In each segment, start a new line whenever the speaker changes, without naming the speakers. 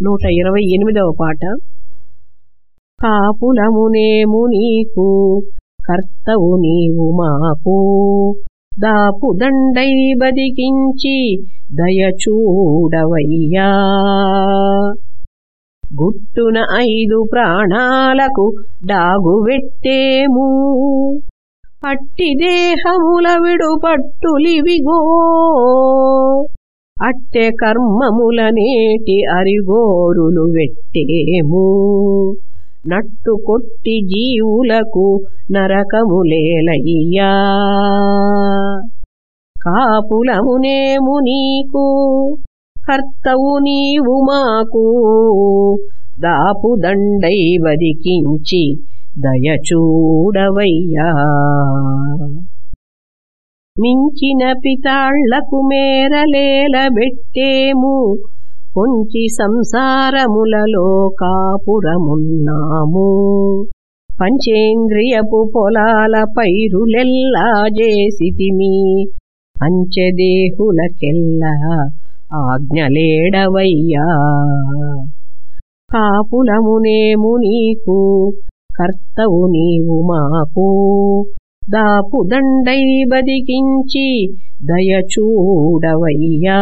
నూట ఇరవై ఎనిమిదవ పాట. కాపులమునేము నీకు కర్తవు నీవు మాకు. దాపు దండై బదికించి దయచూడవయ్యా గుట్టున ఐదు ప్రాణాలకు డాగు వెట్టేము. పట్టి దేహముల విడుపట్టులివిగో. అట్టె కర్మముల నేటి అరిగోరులు వెట్టేము నట్టు కొట్టి జీవులకు నరకములేలయ్యా కాపులమునేము నీకు కర్తవు నీవు మాకు. దాపు దండై బదికించి దయచూడవయ్యా మించిన పితాళ్ళకు మేరలేలబెట్టేము కొంచి సంసారములలో కాపురమున్నాము పంచేంద్రియపు పొలాల పైరులెల్లా చేసితిమి. పంచదేహులకెల్లా ఆజ్ఞలేడవయ్యా. కాపులమునేము నీకు కర్తవు నీవు మాకు. దాపు బదికించి దయచూడవయ్యా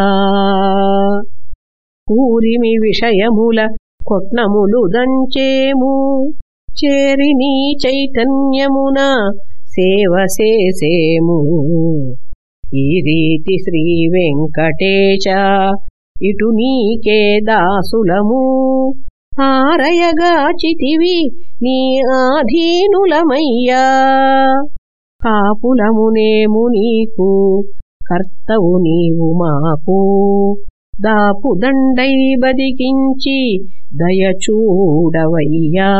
కూరిమి విషయముల కొట్నములు దంచేము చేరి నీ చైతన్యమున సేవ చేసేము. ఈ రీతి శ్రీ వెంకటేశ ఇటు నీకే దాసులము. ఆరయగాచితివి నీ ఆధీనులమయ్యా. కాపులమునేము నీకు కర్తవు నీవు మాకు. దాపు దండై బదికించి దయచూడవయ్యా